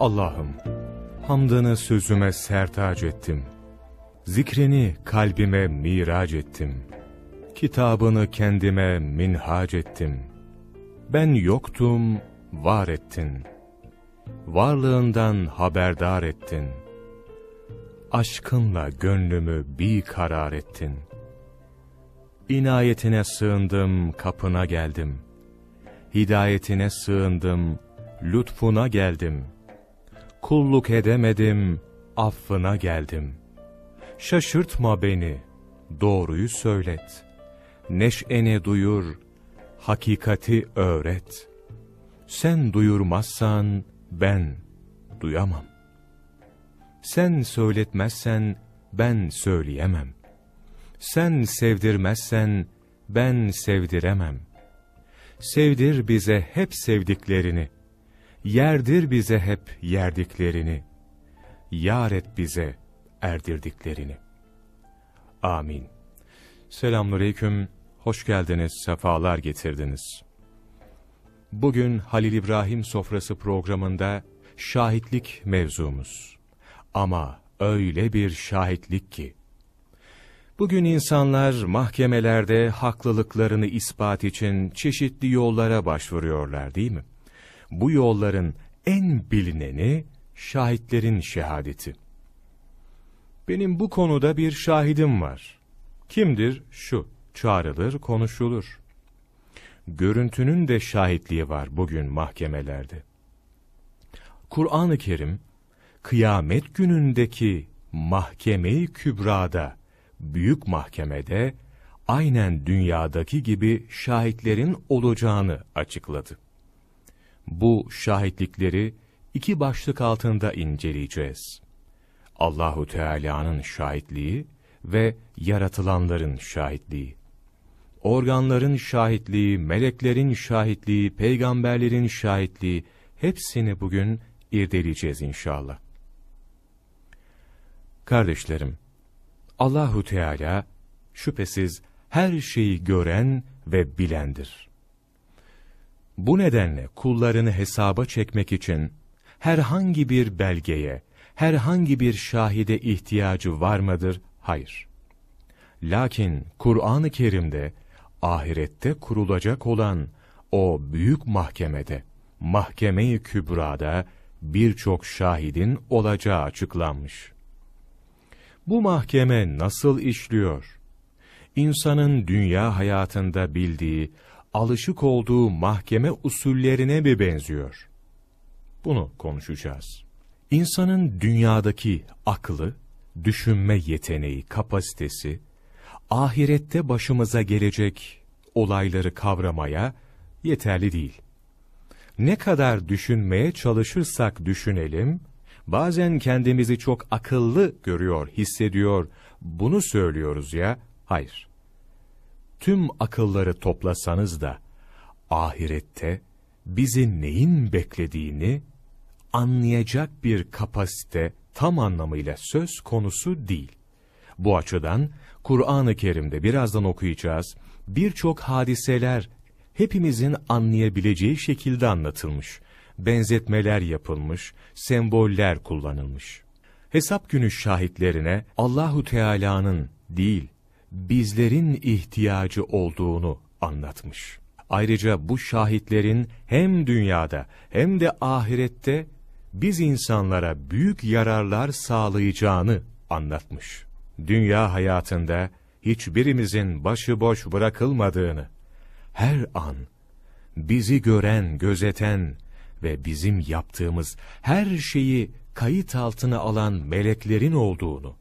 Allah'ım, hamdını sözüme sertac ettim. Zikrini kalbime mirac ettim. Kitabını kendime minhac ettim. Ben yoktum, var ettin. Varlığından haberdar ettin. Aşkınla gönlümü bir karar ettin. İnayetine sığındım, kapına geldim. Hidayetine sığındım, lütfuna geldim. Kulluk edemedim, affına geldim. Şaşırtma beni, doğruyu söylet. Neşeni duyur, hakikati öğret. Sen duyurmazsan ben duyamam. Sen söyletmezsen ben söyleyemem. Sen sevdirmezsen ben sevdiremem. Sevdir bize hep sevdiklerini. Yerdir bize hep yerdiklerini. Yar et bize erdirdiklerini. Amin. Selamünaleyküm. Hoş geldiniz, sefalar getirdiniz. Bugün Halil İbrahim Sofrası programında şahitlik mevzumuz. Ama öyle bir şahitlik ki, Bugün insanlar mahkemelerde haklılıklarını ispat için çeşitli yollara başvuruyorlar değil mi? Bu yolların en bilineni şahitlerin şehadeti. Benim bu konuda bir şahidim var. Kimdir? Şu, çağrılır, konuşulur. Görüntünün de şahitliği var bugün mahkemelerde. Kur'an-ı Kerim, kıyamet günündeki mahkeme-i kübrada, büyük mahkemede, aynen dünyadaki gibi şahitlerin olacağını açıkladı. Bu şahitlikleri iki başlık altında inceleyeceğiz. Allahu Teala'nın şahitliği ve yaratılanların şahitliği. Organların şahitliği, meleklerin şahitliği, peygamberlerin şahitliği hepsini bugün irdeleyeceğiz inşallah. Kardeşlerim, Allahu Teala şüphesiz her şeyi gören ve bilendir. Bu nedenle kullarını hesaba çekmek için herhangi bir belgeye, herhangi bir şahide ihtiyacı var mıdır? Hayır. Lakin Kur'an-ı Kerim'de ahirette kurulacak olan o büyük mahkemede, mahkeme-i kübrada birçok şahidin olacağı açıklanmış. Bu mahkeme nasıl işliyor? İnsanın dünya hayatında bildiği, alışık olduğu mahkeme usullerine mi benziyor? Bunu konuşacağız. İnsanın dünyadaki aklı, düşünme yeteneği, kapasitesi, ahirette başımıza gelecek olayları kavramaya yeterli değil. Ne kadar düşünmeye çalışırsak düşünelim, bazen kendimizi çok akıllı görüyor, hissediyor, bunu söylüyoruz ya, hayır. Tüm akılları toplasanız da, ahirette bizi neyin beklediğini anlayacak bir kapasite tam anlamıyla söz konusu değil. Bu açıdan Kur'an-ı Kerim'de birazdan okuyacağız birçok hadiseler hepimizin anlayabileceği şekilde anlatılmış. Benzetmeler yapılmış, semboller kullanılmış. Hesap günü şahitlerine Allahu Teala'nın değil, bizlerin ihtiyacı olduğunu anlatmış. Ayrıca bu şahitlerin hem dünyada hem de ahirette biz insanlara büyük yararlar sağlayacağını anlatmış. Dünya hayatında hiçbirimizin başıboş bırakılmadığını, her an bizi gören, gözeten ve bizim yaptığımız her şeyi kayıt altına alan meleklerin olduğunu,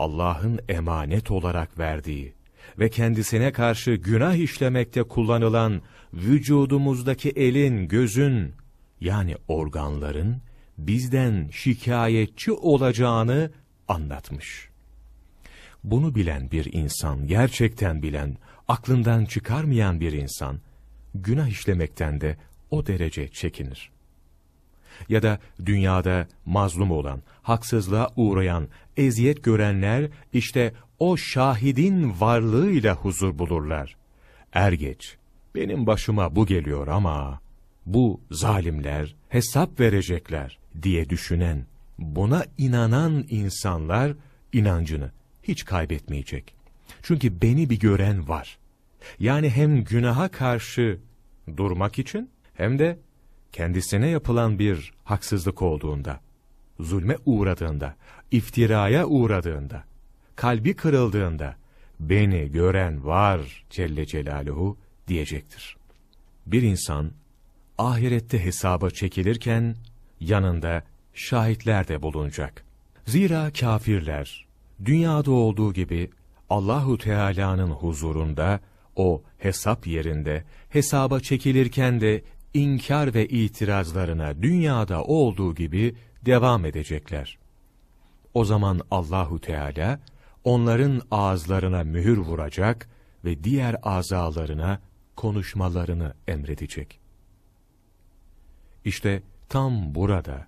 Allah'ın emanet olarak verdiği ve kendisine karşı günah işlemekte kullanılan vücudumuzdaki elin, gözün, yani organların bizden şikayetçi olacağını anlatmış. Bunu bilen bir insan, gerçekten bilen, aklından çıkarmayan bir insan, günah işlemekten de o derece çekinir. Ya da dünyada mazlum olan, haksızlığa uğrayan, eziyet görenler, işte o şahidin varlığıyla huzur bulurlar. Er geç, benim başıma bu geliyor ama bu zalimler hesap verecekler diye düşünen, buna inanan insanlar inancını hiç kaybetmeyecek. Çünkü beni bir gören var. Yani hem günaha karşı durmak için hem de kendisine yapılan bir haksızlık olduğunda, zulme uğradığında, iftiraya uğradığında, kalbi kırıldığında, beni gören var Celle Celaluhu diyecektir. Bir insan, ahirette hesaba çekilirken, yanında şahitler de bulunacak. Zira kafirler, dünyada olduğu gibi Allahu Teala'nın huzurunda, o hesap yerinde, hesaba çekilirken de inkar ve itirazlarına dünyada olduğu gibi devam edecekler. O zaman Allahu Teala onların ağızlarına mühür vuracak ve diğer azalarına konuşmalarını emredecek. İşte tam burada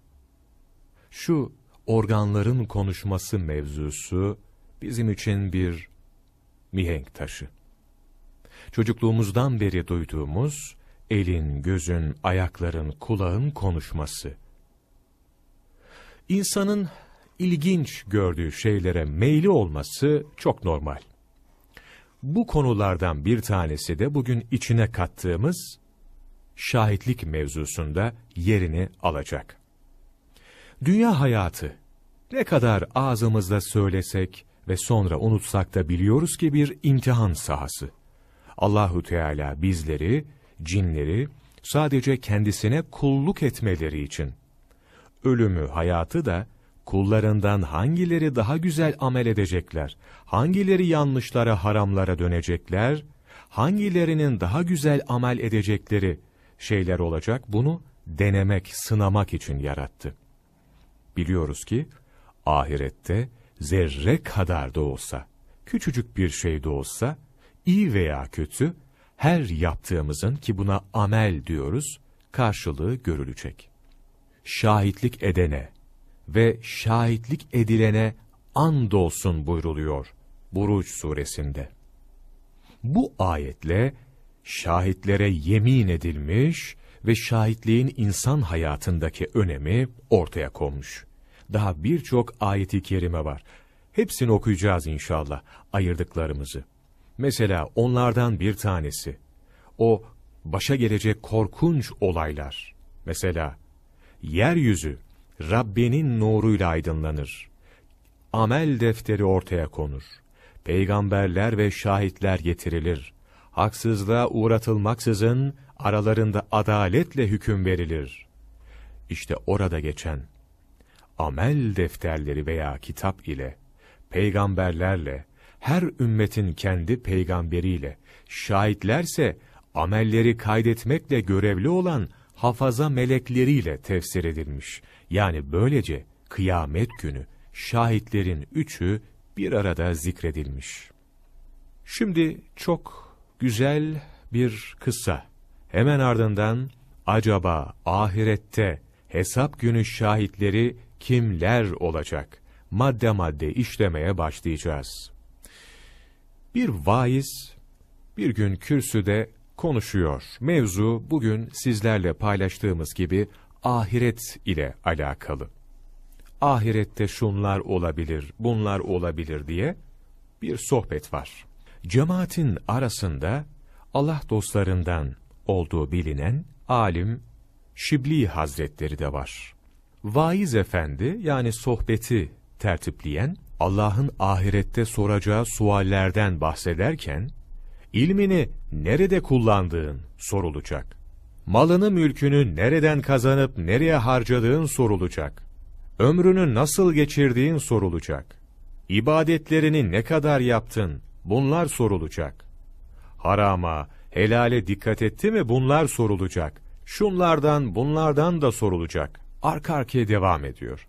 şu organların konuşması mevzusu bizim için bir mihenk taşı. Çocukluğumuzdan beri duyduğumuz elin, gözün, ayakların, kulağın konuşması. İnsanın ilginç gördüğü şeylere meyli olması çok normal. Bu konulardan bir tanesi de bugün içine kattığımız şahitlik mevzusunda yerini alacak. Dünya hayatı ne kadar ağzımızda söylesek ve sonra unutsak da biliyoruz ki bir imtihan sahası. Allahu Teala bizleri, cinleri sadece kendisine kulluk etmeleri için, ölümü, hayatı da kullarından hangileri daha güzel amel edecekler, hangileri yanlışlara, haramlara dönecekler, hangilerinin daha güzel amel edecekleri şeyler olacak, bunu denemek, sınamak için yarattı. Biliyoruz ki, ahirette zerre kadar da olsa, küçücük bir şey de olsa, iyi veya kötü, her yaptığımızın ki buna amel diyoruz, karşılığı görülecek. Şahitlik edene ve şahitlik edilene andolsun buyruluyor Buruç suresinde. Bu ayetle şahitlere yemin edilmiş ve şahitliğin insan hayatındaki önemi ortaya konmuş. Daha birçok ayeti kerime var. Hepsini okuyacağız inşallah ayırdıklarımızı. Mesela onlardan bir tanesi, o başa gelecek korkunç olaylar. Mesela, yeryüzü Rabbinin nuruyla aydınlanır. Amel defteri ortaya konur. Peygamberler ve şahitler getirilir. Haksızlığa uğratılmaksızın aralarında adaletle hüküm verilir. İşte orada geçen amel defterleri veya kitap ile, peygamberlerle, her ümmetin kendi peygamberiyle, şahitlerse amelleri kaydetmekle görevli olan hafaza melekleriyle tefsir edilmiş. Yani böylece kıyamet günü şahitlerin üçü bir arada zikredilmiş. Şimdi çok güzel bir kıssa. Hemen ardından acaba ahirette hesap günü şahitleri kimler olacak? Madde madde işlemeye başlayacağız. Bir vaiz bir gün kürsüde konuşuyor. Mevzu bugün sizlerle paylaştığımız gibi ahiret ile alakalı. Ahirette şunlar olabilir, bunlar olabilir diye bir sohbet var. Cemaatin arasında Allah dostlarından olduğu bilinen alim Şibli Hazretleri de var. Vaiz efendi yani sohbeti tertipleyen Allah'ın ahirette soracağı suallerden bahsederken, ilmini nerede kullandığın sorulacak. Malını mülkünü nereden kazanıp nereye harcadığın sorulacak. Ömrünü nasıl geçirdiğin sorulacak. İbadetlerini ne kadar yaptın bunlar sorulacak. Harama, helale dikkat etti mi bunlar sorulacak. Şunlardan bunlardan da sorulacak. Arka arkaya devam ediyor.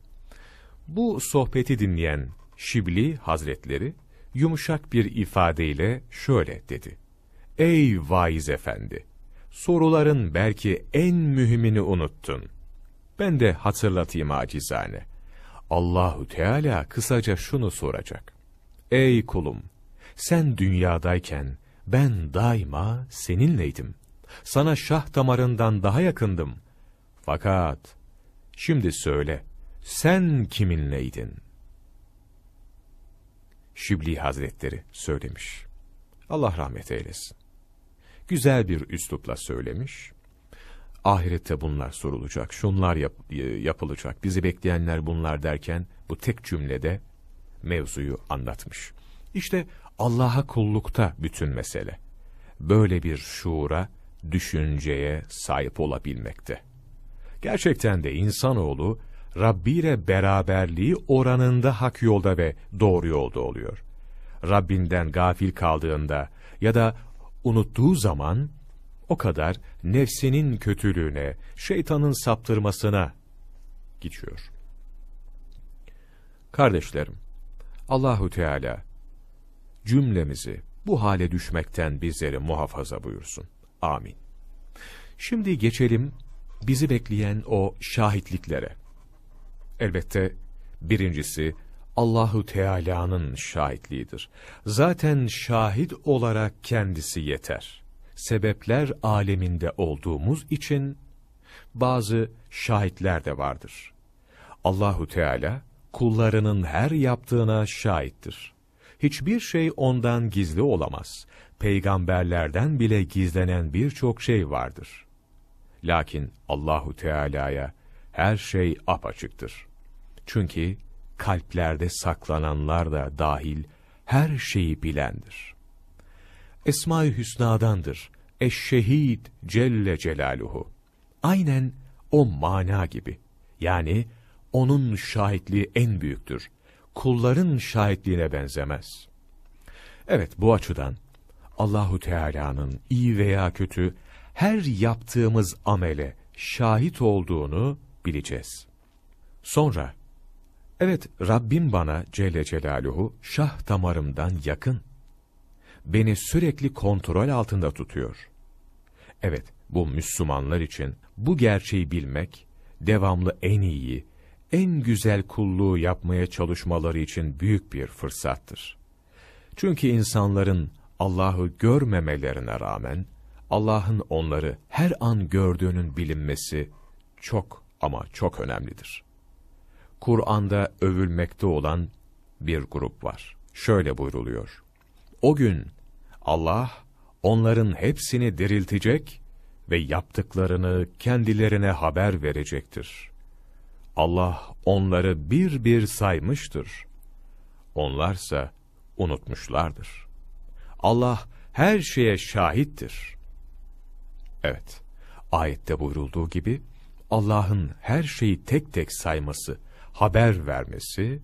Bu sohbeti dinleyen Şibli Hazretleri yumuşak bir ifadeyle şöyle dedi. Ey vaiz efendi! Soruların belki en mühimini unuttun. Ben de hatırlatayım acizane. Allahu Teala kısaca şunu soracak. Ey kulum! Sen dünyadayken ben daima seninleydim. Sana şah damarından daha yakındım. Fakat şimdi söyle, sen kiminleydin? Şibli Hazretleri söylemiş. Allah rahmet eylesin. Güzel bir üslupla söylemiş. Ahirette bunlar sorulacak, şunlar yap yapılacak, bizi bekleyenler bunlar derken bu tek cümlede mevzuyu anlatmış. İşte Allah'a kullukta bütün mesele. Böyle bir şuura, düşünceye sahip olabilmekte. Gerçekten de insanoğlu, Rabbi ile beraberliği oranında hak yolda ve doğru yolda oluyor. Rabbinden gafil kaldığında ya da unuttuğu zaman, o kadar nefsinin kötülüğüne, şeytanın saptırmasına geçiyor. Kardeşlerim, Allahu Teala cümlemizi bu hale düşmekten bizleri muhafaza buyursun. Amin. Şimdi geçelim bizi bekleyen o şahitliklere. Elbette birincisi Allahu Teala'nın şahitliğidir. Zaten şahit olarak kendisi yeter. Sebepler aleminde olduğumuz için bazı şahitler de vardır. Allahu Teala kullarının her yaptığına şahittir. Hiçbir şey ondan gizli olamaz. Peygamberlerden bile gizlenen birçok şey vardır. Lakin Allahu Teala'ya her şey apaçıktır. Çünkü kalplerde saklananlar da dahil her şeyi bilendir. Esma-i Hüsna'dandır. Eşşehid Celle Celaluhu. Aynen o mana gibi. Yani onun şahitliği en büyüktür. Kulların şahitliğine benzemez. Evet bu açıdan Allahu Teala'nın iyi veya kötü her yaptığımız amele şahit olduğunu bileceğiz. Sonra Evet, Rabbim bana Celle Celaluhu şah damarımdan yakın. Beni sürekli kontrol altında tutuyor. Evet, bu Müslümanlar için bu gerçeği bilmek, devamlı en iyi, en güzel kulluğu yapmaya çalışmaları için büyük bir fırsattır. Çünkü insanların Allah'ı görmemelerine rağmen, Allah'ın onları her an gördüğünün bilinmesi çok ama çok önemlidir. Kur'an'da övülmekte olan bir grup var. Şöyle buyruluyor. O gün Allah onların hepsini diriltecek ve yaptıklarını kendilerine haber verecektir. Allah onları bir bir saymıştır. Onlarsa unutmuşlardır. Allah her şeye şahittir. Evet, ayette buyurulduğu gibi Allah'ın her şeyi tek tek sayması, haber vermesi,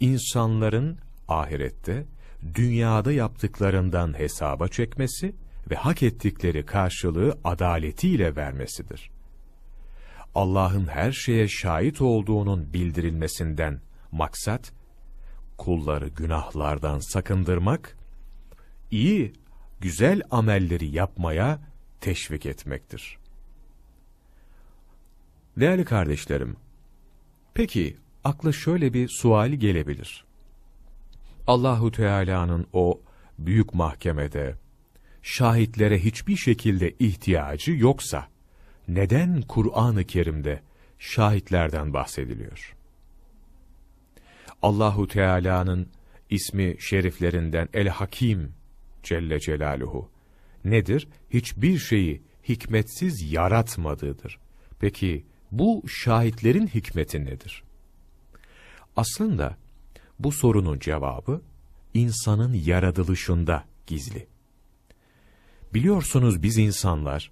insanların ahirette dünyada yaptıklarından hesaba çekmesi ve hak ettikleri karşılığı adaletiyle vermesidir. Allah'ın her şeye şahit olduğunun bildirilmesinden maksat, kulları günahlardan sakındırmak, iyi, güzel amelleri yapmaya teşvik etmektir. Değerli kardeşlerim, Peki, akla şöyle bir suali gelebilir. Allahu Teala'nın o büyük mahkemede şahitlere hiçbir şekilde ihtiyacı yoksa neden Kur'an-ı Kerim'de şahitlerden bahsediliyor? Allahu Teala'nın ismi şeriflerinden El Hakim Celle Celaluhu nedir? Hiçbir şeyi hikmetsiz yaratmadığıdır. Peki bu şahitlerin hikmeti nedir? Aslında bu sorunun cevabı insanın yaratılışında gizli. Biliyorsunuz biz insanlar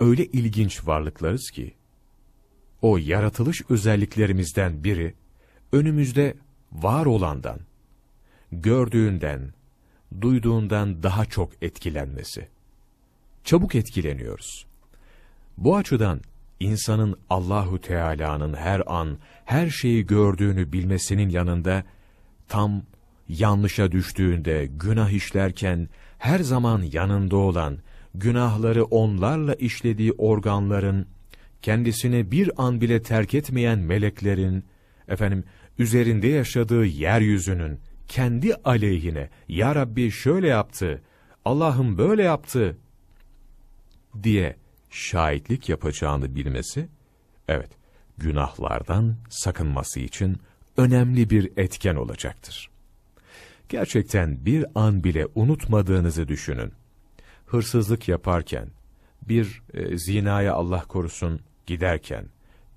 öyle ilginç varlıklarız ki o yaratılış özelliklerimizden biri önümüzde var olandan, gördüğünden, duyduğundan daha çok etkilenmesi. Çabuk etkileniyoruz. Bu açıdan insanın Allahu Teala'nın her an her şeyi gördüğünü bilmesinin yanında tam yanlışa düştüğünde günah işlerken her zaman yanında olan günahları onlarla işlediği organların kendisini bir an bile terk etmeyen meleklerin efendim üzerinde yaşadığı yeryüzünün kendi aleyhine ya Rabbi şöyle yaptı Allah'ım böyle yaptı diye şahitlik yapacağını bilmesi, evet, günahlardan sakınması için önemli bir etken olacaktır. Gerçekten bir an bile unutmadığınızı düşünün. Hırsızlık yaparken, bir e, zinaya Allah korusun giderken,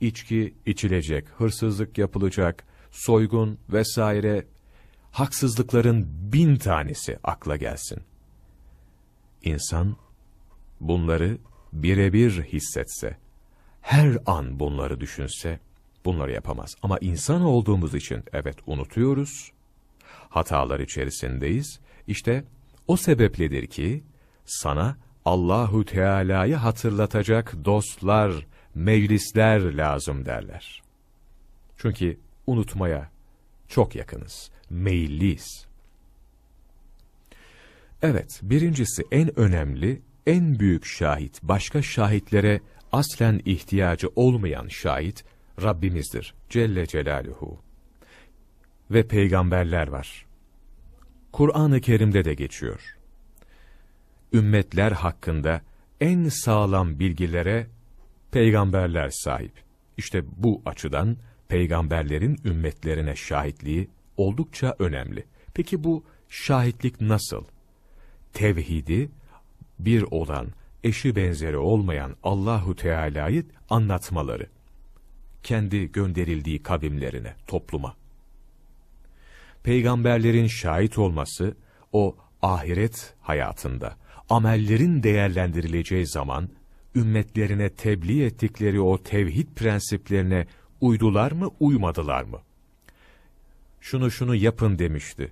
içki içilecek, hırsızlık yapılacak, soygun vesaire, haksızlıkların bin tanesi akla gelsin. İnsan bunları birebir hissetse, her an bunları düşünse, bunları yapamaz. Ama insan olduğumuz için evet unutuyoruz, hatalar içerisindeyiz. İşte o sebepledir ki sana Allahu Teala'yı hatırlatacak dostlar, meclisler lazım derler. Çünkü unutmaya çok yakınız, meyilliyiz. Evet, birincisi en önemli, en büyük şahit, başka şahitlere aslen ihtiyacı olmayan şahit Rabbimizdir Celle Celaluhu. Ve peygamberler var. Kur'an-ı Kerim'de de geçiyor. Ümmetler hakkında en sağlam bilgilere peygamberler sahip. İşte bu açıdan peygamberlerin ümmetlerine şahitliği oldukça önemli. Peki bu şahitlik nasıl? Tevhidi bir olan, eşi benzeri olmayan Allahu Teala'yı anlatmaları. Kendi gönderildiği kavimlerine, topluma. Peygamberlerin şahit olması, o ahiret hayatında, amellerin değerlendirileceği zaman, ümmetlerine tebliğ ettikleri o tevhid prensiplerine uydular mı, uymadılar mı? Şunu şunu yapın demişti.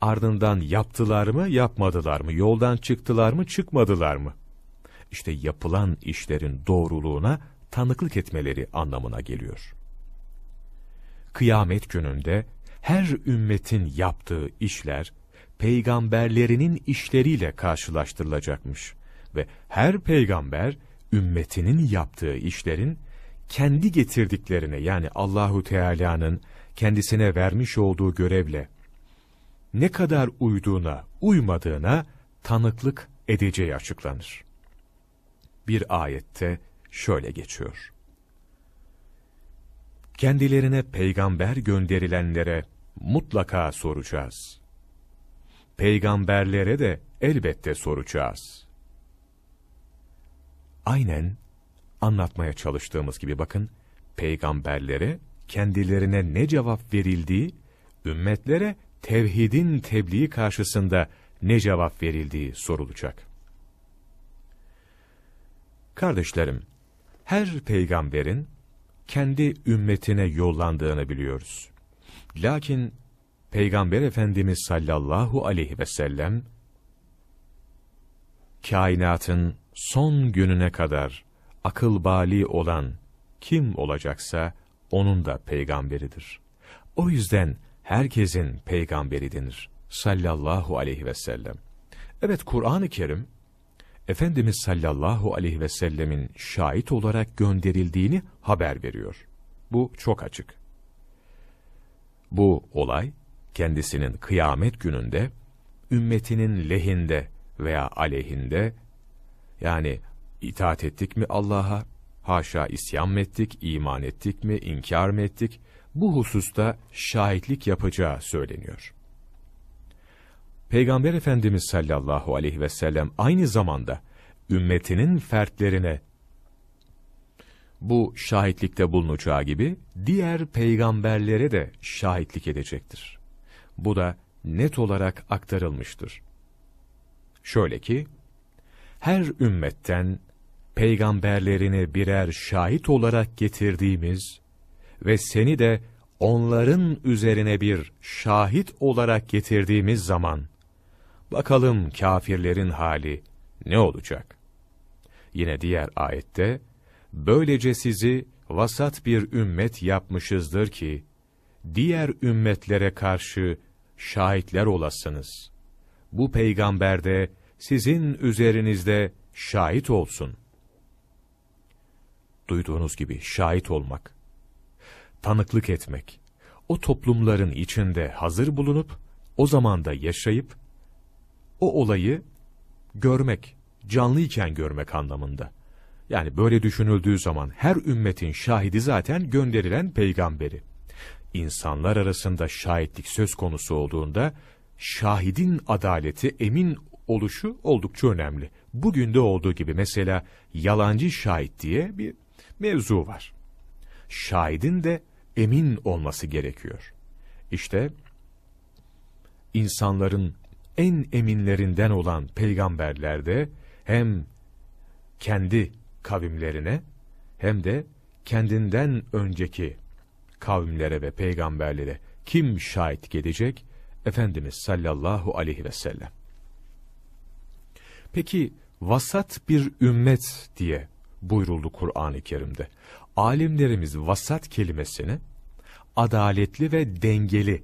Ardından yaptılar mı, yapmadılar mı? Yoldan çıktılar mı, çıkmadılar mı? İşte yapılan işlerin doğruluğuna tanıklık etmeleri anlamına geliyor. Kıyamet gününde her ümmetin yaptığı işler, peygamberlerinin işleriyle karşılaştırılacakmış. Ve her peygamber, ümmetinin yaptığı işlerin, kendi getirdiklerine yani Allahu Teala'nın kendisine vermiş olduğu görevle, ne kadar uyduğuna, uymadığına tanıklık edeceği açıklanır. Bir ayette şöyle geçiyor. Kendilerine peygamber gönderilenlere mutlaka soracağız. Peygamberlere de elbette soracağız. Aynen anlatmaya çalıştığımız gibi bakın, peygamberlere kendilerine ne cevap verildiği, ümmetlere tevhidin tebliği karşısında ne cevap verildiği sorulacak. Kardeşlerim, her peygamberin kendi ümmetine yollandığını biliyoruz. Lakin Peygamber Efendimiz sallallahu aleyhi ve sellem, kainatın son gününe kadar akıl bali olan kim olacaksa, onun da peygamberidir. O yüzden herkesin peygamberi denir. Sallallahu aleyhi ve sellem. Evet Kur'an-ı Kerim, Efendimiz sallallahu aleyhi ve sellemin şahit olarak gönderildiğini haber veriyor. Bu çok açık. Bu olay, kendisinin kıyamet gününde, ümmetinin lehinde veya aleyhinde, yani itaat ettik mi Allah'a, haşa isyan mı ettik, iman ettik mi, inkar mı ettik, bu hususta şahitlik yapacağı söyleniyor. Peygamber Efendimiz sallallahu aleyhi ve sellem aynı zamanda ümmetinin fertlerine bu şahitlikte bulunacağı gibi diğer peygamberlere de şahitlik edecektir. Bu da net olarak aktarılmıştır. Şöyle ki, her ümmetten peygamberlerini birer şahit olarak getirdiğimiz ve seni de onların üzerine bir şahit olarak getirdiğimiz zaman, bakalım kafirlerin hali ne olacak? Yine diğer ayette, böylece sizi vasat bir ümmet yapmışızdır ki, diğer ümmetlere karşı şahitler olasınız. Bu peygamber de sizin üzerinizde şahit olsun. Duyduğunuz gibi şahit olmak, tanıklık etmek, o toplumların içinde hazır bulunup, o zamanda yaşayıp, o olayı görmek, canlıyken görmek anlamında. Yani böyle düşünüldüğü zaman her ümmetin şahidi zaten gönderilen peygamberi. İnsanlar arasında şahitlik söz konusu olduğunda şahidin adaleti, emin oluşu oldukça önemli. Bugün de olduğu gibi mesela yalancı şahit diye bir mevzu var. Şahidin de emin olması gerekiyor. İşte insanların en eminlerinden olan peygamberler de hem kendi kavimlerine hem de kendinden önceki kavimlere ve peygamberlere kim şahit gelecek? Efendimiz sallallahu aleyhi ve sellem. Peki vasat bir ümmet diye buyuruldu Kur'an-ı Kerim'de. Alimlerimiz vasat kelimesini adaletli ve dengeli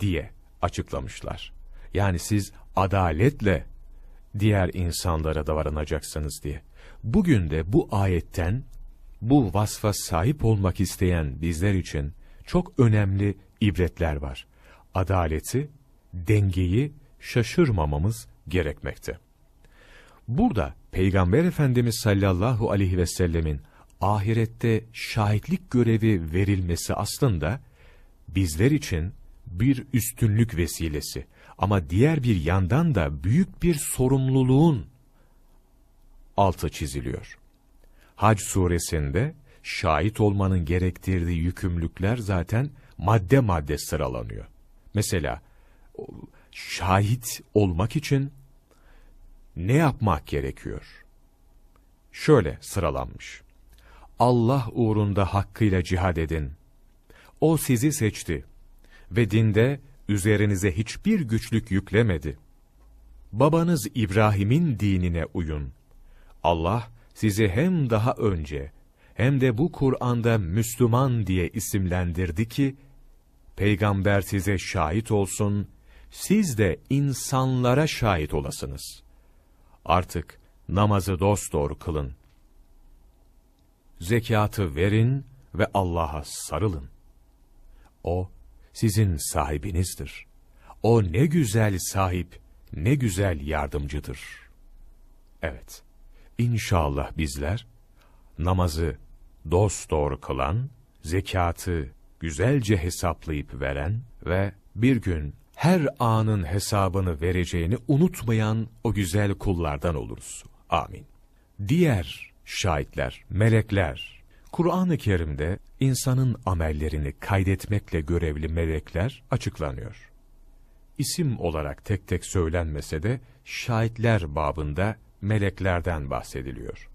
diye açıklamışlar. Yani siz adaletle diğer insanlara davranacaksınız diye. Bugün de bu ayetten bu vasfa sahip olmak isteyen bizler için çok önemli ibretler var. Adaleti, dengeyi şaşırmamamız gerekmekte. Burada Peygamber Efendimiz sallallahu aleyhi ve sellemin ahirette şahitlik görevi verilmesi aslında bizler için bir üstünlük vesilesi ama diğer bir yandan da büyük bir sorumluluğun altı çiziliyor. Hac suresinde şahit olmanın gerektirdiği yükümlülükler zaten madde madde sıralanıyor. Mesela şahit olmak için ne yapmak gerekiyor? Şöyle sıralanmış. Allah uğrunda hakkıyla cihad edin. O sizi seçti ve dinde üzerinize hiçbir güçlük yüklemedi. Babanız İbrahim'in dinine uyun. Allah sizi hem daha önce hem de bu Kur'an'da Müslüman diye isimlendirdi ki, peygamber size şahit olsun, siz de insanlara şahit olasınız. Artık namazı dosdoğru kılın. Zekatı verin ve Allah'a sarılın. O, sizin sahibinizdir. O ne güzel sahip, ne güzel yardımcıdır. Evet, İnşallah bizler, namazı dosdoğru kılan, zekatı güzelce hesaplayıp veren ve bir gün her anın hesabını vereceğini unutmayan o güzel kullardan oluruz. Amin. Diğer şahitler, melekler, Kur'an-ı Kerim'de insanın amellerini kaydetmekle görevli melekler açıklanıyor. İsim olarak tek tek söylenmese de şahitler babında meleklerden bahsediliyor.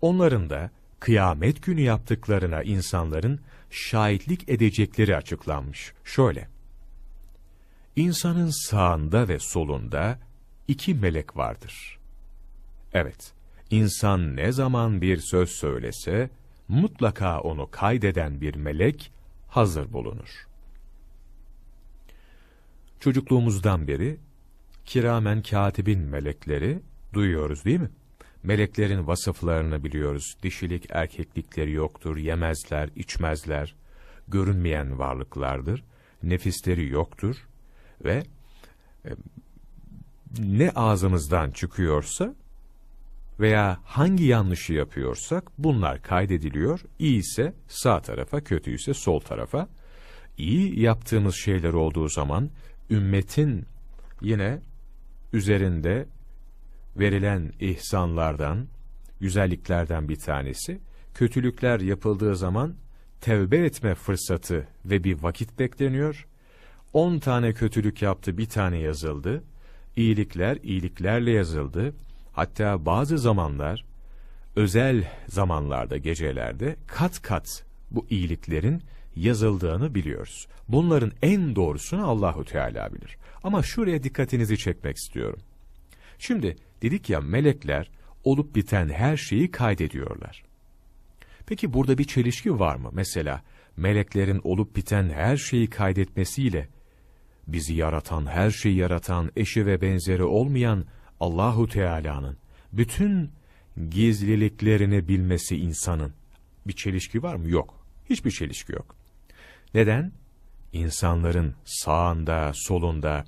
Onların da kıyamet günü yaptıklarına insanların şahitlik edecekleri açıklanmış. Şöyle, İnsanın sağında ve solunda iki melek vardır. Evet, insan ne zaman bir söz söylese, mutlaka onu kaydeden bir melek hazır bulunur. Çocukluğumuzdan beri, kiramen katibin melekleri duyuyoruz değil mi? Meleklerin vasıflarını biliyoruz. Dişilik, erkeklikleri yoktur, yemezler, içmezler, görünmeyen varlıklardır. Nefisleri yoktur ve e, ne ağzımızdan çıkıyorsa veya hangi yanlışı yapıyorsak bunlar kaydediliyor. İyi ise sağ tarafa, kötü ise sol tarafa. İyi yaptığımız şeyler olduğu zaman ümmetin yine üzerinde verilen ihsanlardan, güzelliklerden bir tanesi, kötülükler yapıldığı zaman tevbe etme fırsatı ve bir vakit bekleniyor. On tane kötülük yaptı, bir tane yazıldı. İyilikler, iyiliklerle yazıldı. Hatta bazı zamanlar, özel zamanlarda, gecelerde kat kat bu iyiliklerin yazıldığını biliyoruz. Bunların en doğrusunu Allahu Teala bilir. Ama şuraya dikkatinizi çekmek istiyorum. Şimdi dedik ya melekler olup biten her şeyi kaydediyorlar. Peki burada bir çelişki var mı? Mesela meleklerin olup biten her şeyi kaydetmesiyle bizi yaratan, her şeyi yaratan, eşi ve benzeri olmayan Allahu Teala'nın bütün gizliliklerini bilmesi insanın bir çelişki var mı? Yok. Hiçbir çelişki yok. Neden? İnsanların sağında, solunda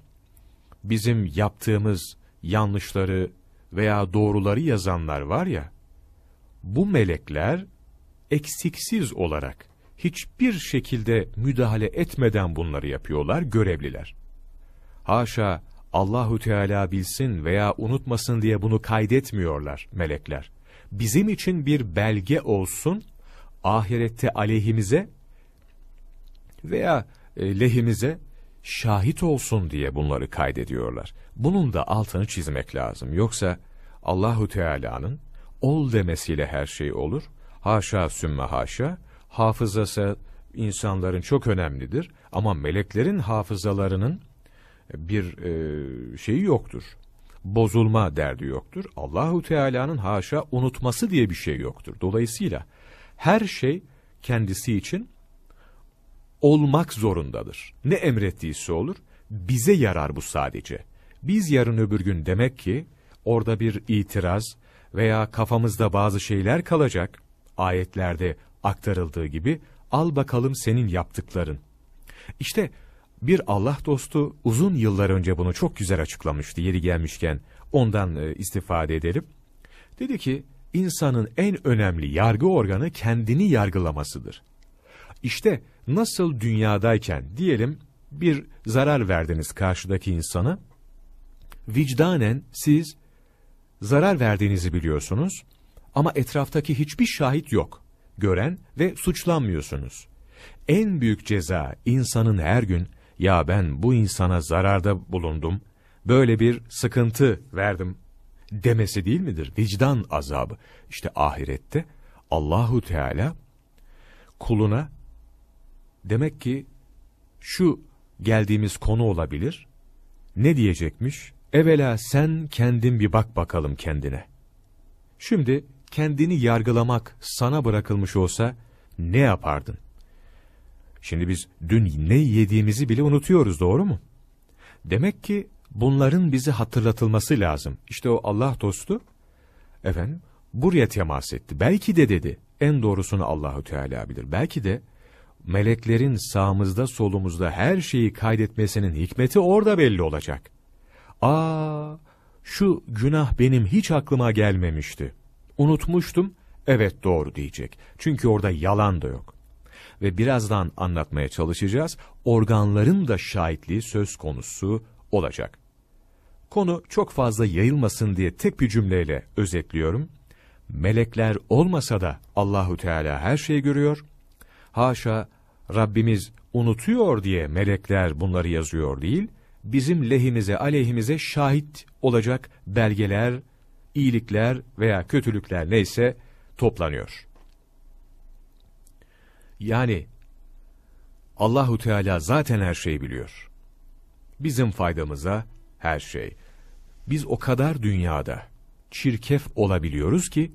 bizim yaptığımız yanlışları veya doğruları yazanlar var ya, bu melekler eksiksiz olarak hiçbir şekilde müdahale etmeden bunları yapıyorlar, görevliler. Haşa Allahu Teala bilsin veya unutmasın diye bunu kaydetmiyorlar melekler. Bizim için bir belge olsun, ahirette aleyhimize veya e, lehimize şahit olsun diye bunları kaydediyorlar. Bunun da altını çizmek lazım. Yoksa Allahu Teala'nın ol demesiyle her şey olur. Haşa sümme haşa. Hafızası insanların çok önemlidir ama meleklerin hafızalarının bir e, şeyi yoktur. Bozulma derdi yoktur. Allahu Teala'nın haşa unutması diye bir şey yoktur. Dolayısıyla her şey kendisi için olmak zorundadır. Ne emrettiyse olur. Bize yarar bu sadece. Biz yarın öbür gün demek ki orada bir itiraz veya kafamızda bazı şeyler kalacak. Ayetlerde aktarıldığı gibi al bakalım senin yaptıkların. İşte bir Allah dostu uzun yıllar önce bunu çok güzel açıklamıştı yeri gelmişken ondan e, istifade edelim. Dedi ki insanın en önemli yargı organı kendini yargılamasıdır. İşte nasıl dünyadayken diyelim bir zarar verdiniz karşıdaki insana, vicdanen siz zarar verdiğinizi biliyorsunuz ama etraftaki hiçbir şahit yok, gören ve suçlanmıyorsunuz. En büyük ceza insanın her gün ya ben bu insana zararda bulundum, böyle bir sıkıntı verdim demesi değil midir? Vicdan azabı. İşte ahirette Allahu Teala kuluna demek ki şu geldiğimiz konu olabilir. Ne diyecekmiş? Evvela sen kendin bir bak bakalım kendine. Şimdi kendini yargılamak sana bırakılmış olsa ne yapardın? Şimdi biz dün ne yediğimizi bile unutuyoruz doğru mu? Demek ki bunların bizi hatırlatılması lazım. İşte o Allah dostu efendim buraya temas etti. Belki de dedi en doğrusunu Allahu Teala bilir. Belki de meleklerin sağımızda solumuzda her şeyi kaydetmesinin hikmeti orada belli olacak. Aa, şu günah benim hiç aklıma gelmemişti. Unutmuştum, evet doğru diyecek. Çünkü orada yalan da yok. Ve birazdan anlatmaya çalışacağız, organların da şahitliği söz konusu olacak. Konu çok fazla yayılmasın diye tek bir cümleyle özetliyorum. Melekler olmasa da Allahu Teala her şeyi görüyor. Haşa Rabbimiz unutuyor diye melekler bunları yazıyor değil, bizim lehimize, aleyhimize şahit olacak belgeler, iyilikler veya kötülükler neyse toplanıyor. Yani Allahu Teala zaten her şeyi biliyor. Bizim faydamıza her şey. Biz o kadar dünyada çirkef olabiliyoruz ki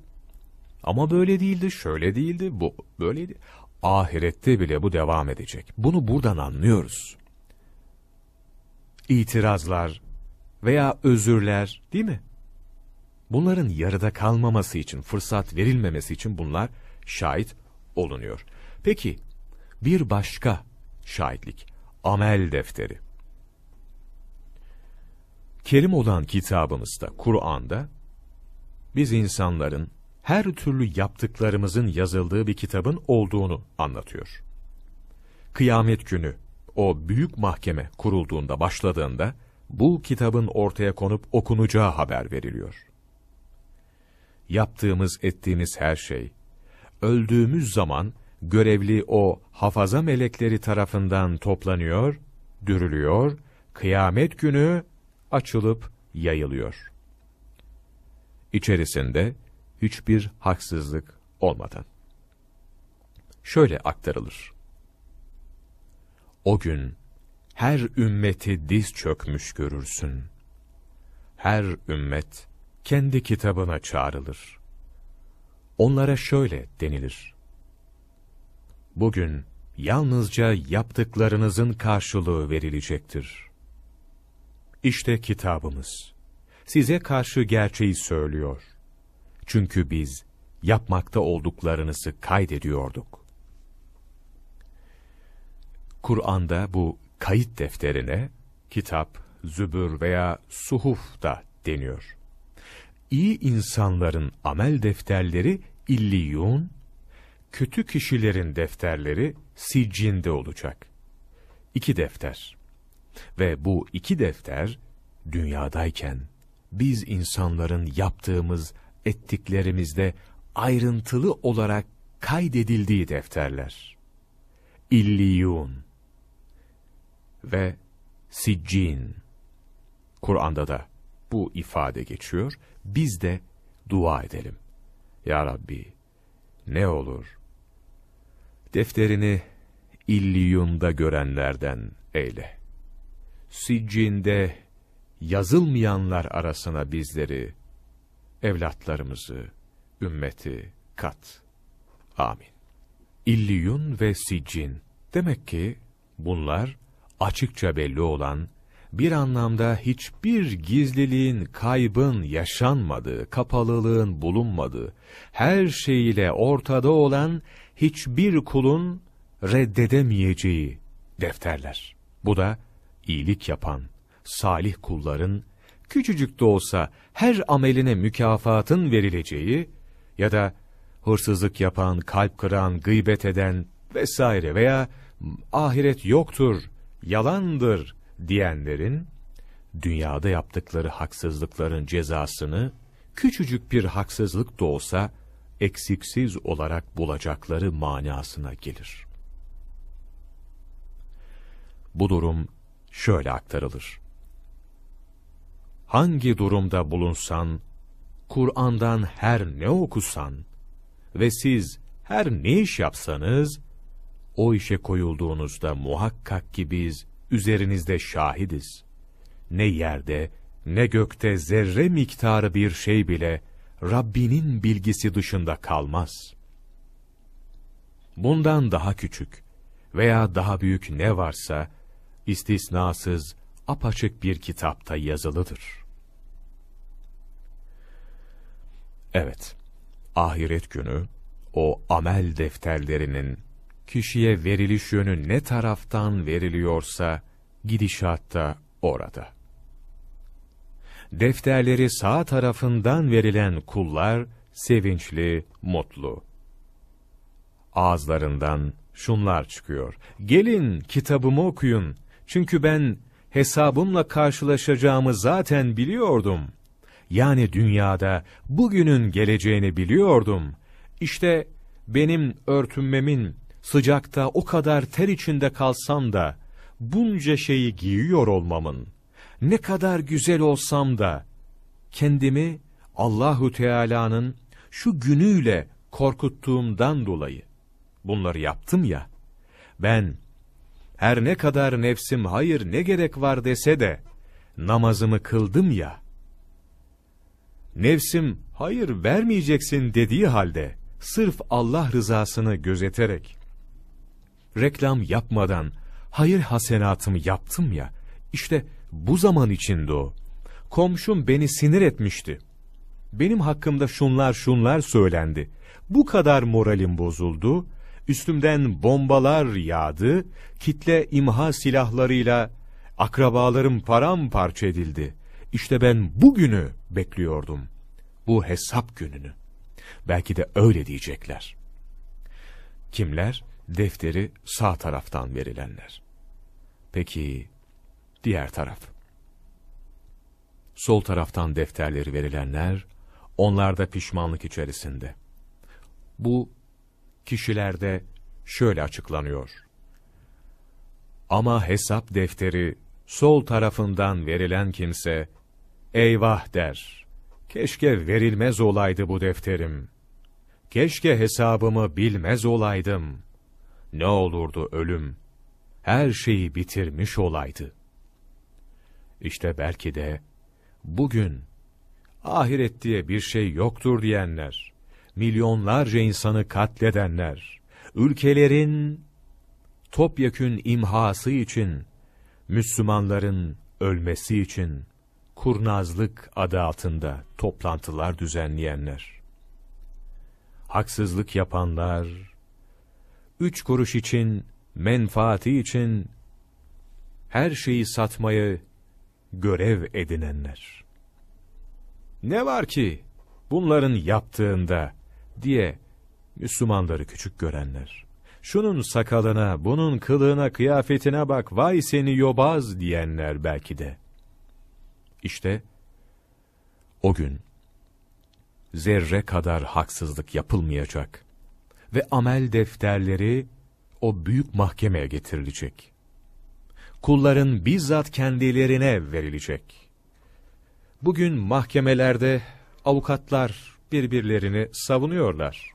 ama böyle değildi, şöyle değildi, bu böyleydi. Ahirette bile bu devam edecek. Bunu buradan anlıyoruz. İtirazlar veya özürler değil mi? Bunların yarıda kalmaması için, fırsat verilmemesi için bunlar şahit olunuyor. Peki, bir başka şahitlik, amel defteri. Kerim olan kitabımızda, Kur'an'da, biz insanların her türlü yaptıklarımızın yazıldığı bir kitabın olduğunu anlatıyor. Kıyamet günü o büyük mahkeme kurulduğunda başladığında bu kitabın ortaya konup okunacağı haber veriliyor. Yaptığımız ettiğimiz her şey, öldüğümüz zaman görevli o hafaza melekleri tarafından toplanıyor, dürülüyor, kıyamet günü açılıp yayılıyor. İçerisinde hiçbir haksızlık olmadan. Şöyle aktarılır. O gün her ümmeti diz çökmüş görürsün. Her ümmet kendi kitabına çağrılır. Onlara şöyle denilir. Bugün yalnızca yaptıklarınızın karşılığı verilecektir. İşte kitabımız. Size karşı gerçeği söylüyor. Çünkü biz yapmakta olduklarınızı kaydediyorduk. Kur'an'da bu kayıt defterine kitap, zübür veya suhuf da deniyor. iyi insanların amel defterleri illiyun, kötü kişilerin defterleri siccinde olacak. İki defter. Ve bu iki defter, dünyadayken, biz insanların yaptığımız, ettiklerimizde ayrıntılı olarak kaydedildiği defterler. İlliyun ve siccin. Kur'an'da da bu ifade geçiyor. Biz de dua edelim. Ya Rabbi, ne olur, defterini illiyunda görenlerden eyle. Siccinde yazılmayanlar arasına bizleri, evlatlarımızı, ümmeti kat. Amin. İlliyun ve siccin. Demek ki bunlar açıkça belli olan, bir anlamda hiçbir gizliliğin, kaybın yaşanmadığı, kapalılığın bulunmadığı, her şeyiyle ortada olan hiçbir kulun reddedemeyeceği defterler. Bu da iyilik yapan, salih kulların, küçücük de olsa her ameline mükafatın verileceği ya da hırsızlık yapan, kalp kıran, gıybet eden vesaire veya ahiret yoktur, yalandır diyenlerin, dünyada yaptıkları haksızlıkların cezasını, küçücük bir haksızlık da olsa, eksiksiz olarak bulacakları manasına gelir. Bu durum şöyle aktarılır. Hangi durumda bulunsan, Kur'an'dan her ne okusan ve siz her ne iş yapsanız, o işe koyulduğunuzda muhakkak ki biz üzerinizde şahidiz. Ne yerde, ne gökte zerre miktarı bir şey bile Rabbinin bilgisi dışında kalmaz. Bundan daha küçük veya daha büyük ne varsa, istisnasız apaçık bir kitapta yazılıdır. Evet, ahiret günü, o amel defterlerinin kişiye veriliş yönü ne taraftan veriliyorsa, gidişatta orada. Defterleri sağ tarafından verilen kullar, sevinçli, mutlu. Ağızlarından şunlar çıkıyor. Gelin kitabımı okuyun. Çünkü ben hesabımla karşılaşacağımı zaten biliyordum. Yani dünyada bugünün geleceğini biliyordum. İşte benim örtünmemin, sıcakta o kadar ter içinde kalsam da, bunca şeyi giyiyor olmamın, ne kadar güzel olsam da, kendimi Allahu Teala'nın şu günüyle korkuttuğumdan dolayı bunları yaptım ya, ben her ne kadar nefsim hayır ne gerek var dese de, namazımı kıldım ya, nefsim hayır vermeyeceksin dediği halde, sırf Allah rızasını gözeterek, reklam yapmadan hayır hasenatımı yaptım ya, işte bu zaman içinde o. Komşum beni sinir etmişti. Benim hakkımda şunlar şunlar söylendi. Bu kadar moralim bozuldu, üstümden bombalar yağdı, kitle imha silahlarıyla akrabalarım paramparça edildi. İşte ben bugünü bekliyordum. Bu hesap gününü. Belki de öyle diyecekler. Kimler? defteri sağ taraftan verilenler. Peki diğer taraf? Sol taraftan defterleri verilenler, onlar da pişmanlık içerisinde. Bu kişilerde şöyle açıklanıyor. Ama hesap defteri sol tarafından verilen kimse, eyvah der, keşke verilmez olaydı bu defterim. Keşke hesabımı bilmez olaydım.'' ne olurdu ölüm, her şeyi bitirmiş olaydı. İşte belki de bugün ahiret diye bir şey yoktur diyenler, milyonlarca insanı katledenler, ülkelerin topyekün imhası için, Müslümanların ölmesi için, kurnazlık adı altında toplantılar düzenleyenler, haksızlık yapanlar, üç kuruş için, menfaati için her şeyi satmayı görev edinenler. Ne var ki bunların yaptığında diye Müslümanları küçük görenler. Şunun sakalına, bunun kılığına, kıyafetine bak, vay seni yobaz diyenler belki de. İşte o gün zerre kadar haksızlık yapılmayacak ve amel defterleri o büyük mahkemeye getirilecek. Kulların bizzat kendilerine verilecek. Bugün mahkemelerde avukatlar birbirlerini savunuyorlar.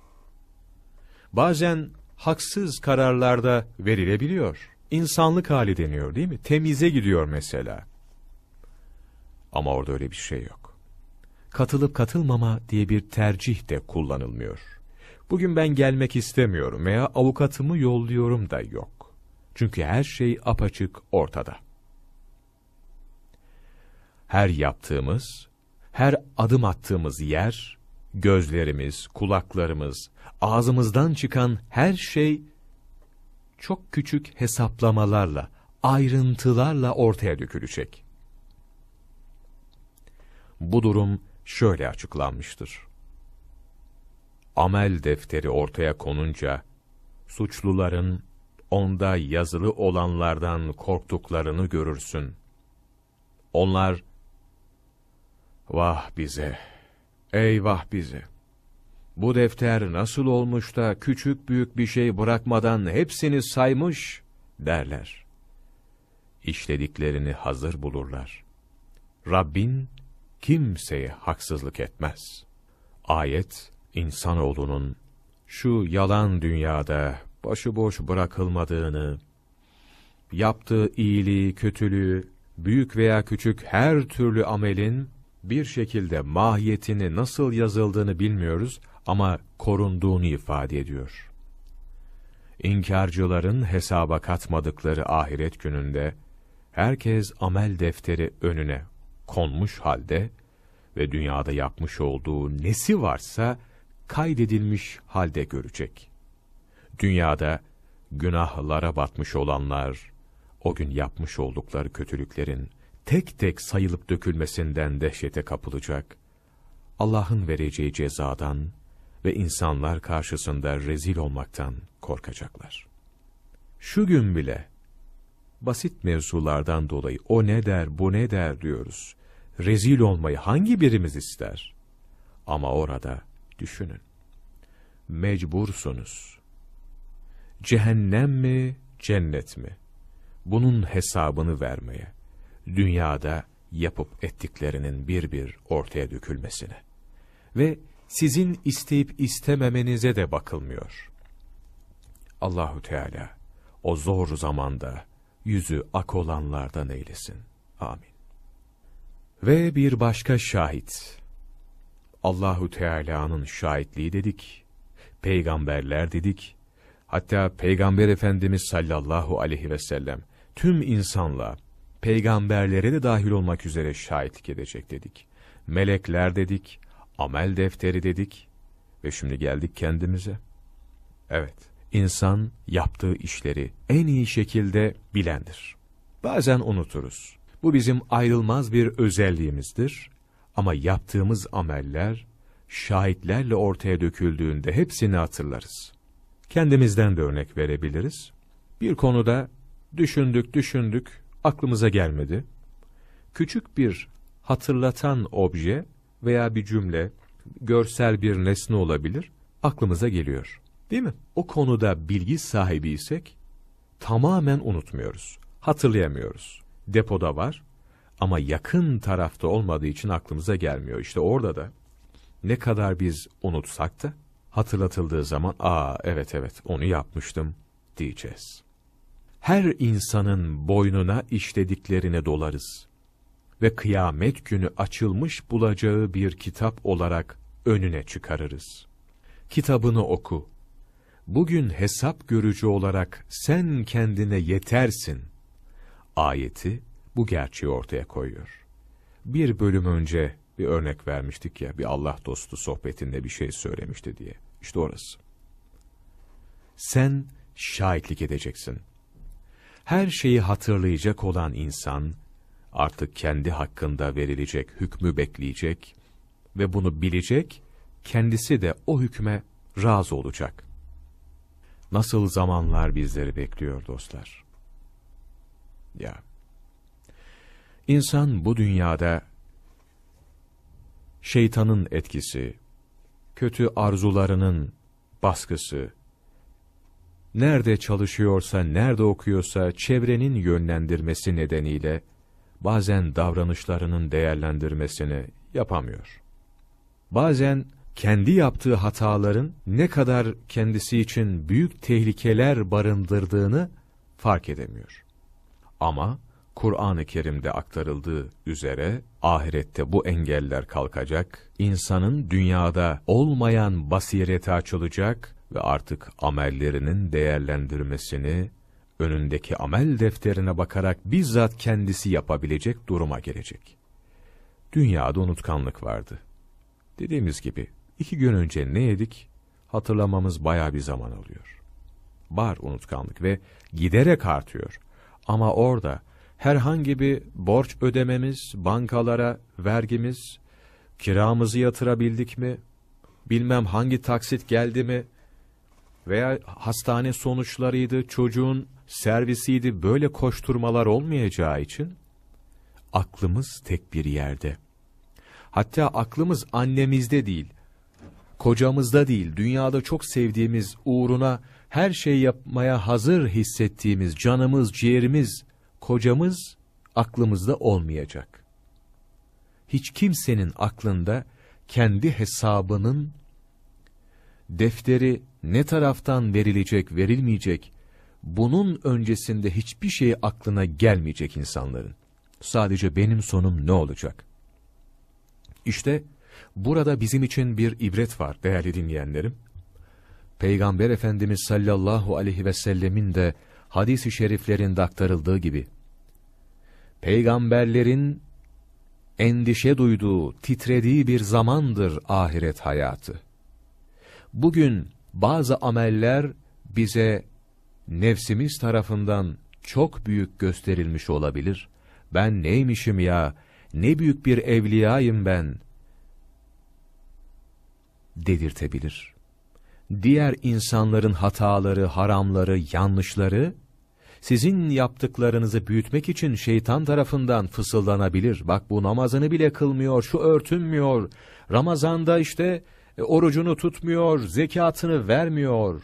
Bazen haksız kararlarda verilebiliyor. İnsanlık hali deniyor değil mi? Temize gidiyor mesela. Ama orada öyle bir şey yok. Katılıp katılmama diye bir tercih de kullanılmıyor. Bugün ben gelmek istemiyorum veya avukatımı yolluyorum da yok. Çünkü her şey apaçık ortada. Her yaptığımız, her adım attığımız yer, gözlerimiz, kulaklarımız, ağzımızdan çıkan her şey çok küçük hesaplamalarla, ayrıntılarla ortaya dökülecek. Bu durum şöyle açıklanmıştır. Amel defteri ortaya konunca, suçluların onda yazılı olanlardan korktuklarını görürsün. Onlar, vah bize, eyvah bize. Bu defter nasıl olmuş da küçük büyük bir şey bırakmadan hepsini saymış derler. İşlediklerini hazır bulurlar. Rabbin kimseye haksızlık etmez. Ayet, insanoğlunun şu yalan dünyada başıboş bırakılmadığını, yaptığı iyiliği, kötülüğü, büyük veya küçük her türlü amelin bir şekilde mahiyetini nasıl yazıldığını bilmiyoruz ama korunduğunu ifade ediyor. İnkarcıların hesaba katmadıkları ahiret gününde herkes amel defteri önüne konmuş halde ve dünyada yapmış olduğu nesi varsa kaydedilmiş halde görecek. Dünyada günahlara batmış olanlar, o gün yapmış oldukları kötülüklerin tek tek sayılıp dökülmesinden dehşete kapılacak, Allah'ın vereceği cezadan ve insanlar karşısında rezil olmaktan korkacaklar. Şu gün bile basit mevzulardan dolayı o ne der, bu ne der diyoruz. Rezil olmayı hangi birimiz ister? Ama orada düşünün. Mecbursunuz. Cehennem mi, cennet mi? Bunun hesabını vermeye, dünyada yapıp ettiklerinin bir bir ortaya dökülmesine ve sizin isteyip istememenize de bakılmıyor. Allahu Teala o zor zamanda yüzü ak olanlardan eylesin. Amin. Ve bir başka şahit. Allahu Teala'nın şahitliği dedik. Peygamberler dedik. Hatta Peygamber Efendimiz sallallahu aleyhi ve sellem tüm insanlığa, peygamberlere de dahil olmak üzere şahitlik edecek dedik. Melekler dedik, amel defteri dedik ve şimdi geldik kendimize. Evet, insan yaptığı işleri en iyi şekilde bilendir. Bazen unuturuz. Bu bizim ayrılmaz bir özelliğimizdir. Ama yaptığımız ameller, şahitlerle ortaya döküldüğünde hepsini hatırlarız. Kendimizden de örnek verebiliriz. Bir konuda düşündük düşündük, aklımıza gelmedi. Küçük bir hatırlatan obje veya bir cümle, görsel bir nesne olabilir, aklımıza geliyor. Değil mi? O konuda bilgi sahibiysek tamamen unutmuyoruz, hatırlayamıyoruz. Depoda var ama yakın tarafta olmadığı için aklımıza gelmiyor. İşte orada da ne kadar biz unutsak da hatırlatıldığı zaman ''Aa evet evet onu yapmıştım'' diyeceğiz. Her insanın boynuna işlediklerine dolarız ve kıyamet günü açılmış bulacağı bir kitap olarak önüne çıkarırız. Kitabını oku. Bugün hesap görücü olarak sen kendine yetersin. Ayeti bu gerçeği ortaya koyuyor. Bir bölüm önce bir örnek vermiştik ya, bir Allah dostu sohbetinde bir şey söylemişti diye. İşte orası. Sen şahitlik edeceksin. Her şeyi hatırlayacak olan insan, artık kendi hakkında verilecek hükmü bekleyecek ve bunu bilecek, kendisi de o hükme razı olacak. Nasıl zamanlar bizleri bekliyor dostlar? Ya, insan bu dünyada şeytanın etkisi, kötü arzularının baskısı, nerede çalışıyorsa, nerede okuyorsa çevrenin yönlendirmesi nedeniyle bazen davranışlarının değerlendirmesini yapamıyor. Bazen kendi yaptığı hataların ne kadar kendisi için büyük tehlikeler barındırdığını fark edemiyor. Ama Kur'an-ı Kerim'de aktarıldığı üzere ahirette bu engeller kalkacak, insanın dünyada olmayan basireti açılacak ve artık amellerinin değerlendirmesini önündeki amel defterine bakarak bizzat kendisi yapabilecek duruma gelecek. Dünyada unutkanlık vardı. Dediğimiz gibi iki gün önce ne yedik hatırlamamız baya bir zaman alıyor. Var unutkanlık ve giderek artıyor. Ama orada herhangi bir borç ödememiz, bankalara vergimiz, kiramızı yatırabildik mi, bilmem hangi taksit geldi mi, veya hastane sonuçlarıydı, çocuğun servisiydi, böyle koşturmalar olmayacağı için, aklımız tek bir yerde. Hatta aklımız annemizde değil, kocamızda değil, dünyada çok sevdiğimiz, uğruna her şey yapmaya hazır hissettiğimiz canımız, ciğerimiz, kocamız aklımızda olmayacak. Hiç kimsenin aklında kendi hesabının defteri ne taraftan verilecek, verilmeyecek, bunun öncesinde hiçbir şey aklına gelmeyecek insanların. Sadece benim sonum ne olacak? İşte burada bizim için bir ibret var değerli dinleyenlerim. Peygamber Efendimiz sallallahu aleyhi ve sellemin de hadis-i şeriflerinde aktarıldığı gibi, peygamberlerin endişe duyduğu, titrediği bir zamandır ahiret hayatı. Bugün bazı ameller bize nefsimiz tarafından çok büyük gösterilmiş olabilir. Ben neymişim ya, ne büyük bir evliyayım ben, dedirtebilir. Diğer insanların hataları, haramları, yanlışları, sizin yaptıklarınızı büyütmek için şeytan tarafından fısıldanabilir. Bak bu namazını bile kılmıyor, şu örtünmüyor. Ramazanda işte e, orucunu tutmuyor, zekatını vermiyor.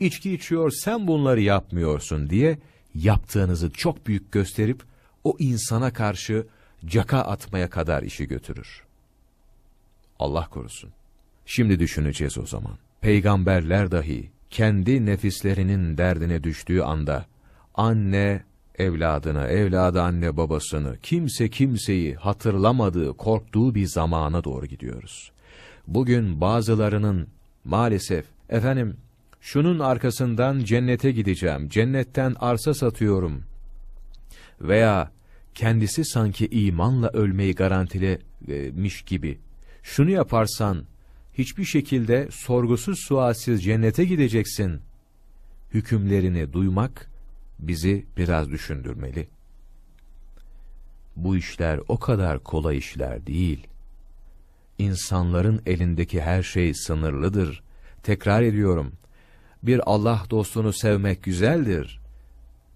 İçki içiyor, sen bunları yapmıyorsun diye yaptığınızı çok büyük gösterip o insana karşı caka atmaya kadar işi götürür. Allah korusun. Şimdi düşüneceğiz o zaman. Peygamberler dahi kendi nefislerinin derdine düştüğü anda anne evladına, evladı anne babasını, kimse kimseyi hatırlamadığı, korktuğu bir zamana doğru gidiyoruz. Bugün bazılarının maalesef efendim şunun arkasından cennete gideceğim, cennetten arsa satıyorum veya kendisi sanki imanla ölmeyi garantilemiş gibi şunu yaparsan hiçbir şekilde sorgusuz sualsiz cennete gideceksin hükümlerini duymak bizi biraz düşündürmeli. Bu işler o kadar kolay işler değil. İnsanların elindeki her şey sınırlıdır. Tekrar ediyorum, bir Allah dostunu sevmek güzeldir.